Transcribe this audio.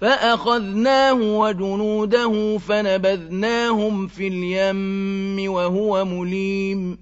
فَأَخَذْنَاهُ وَجُنُودَهُ فَنَبَذْنَاهُمْ فِي الْيَمِّ وَهُوَ مُلِيمٌ.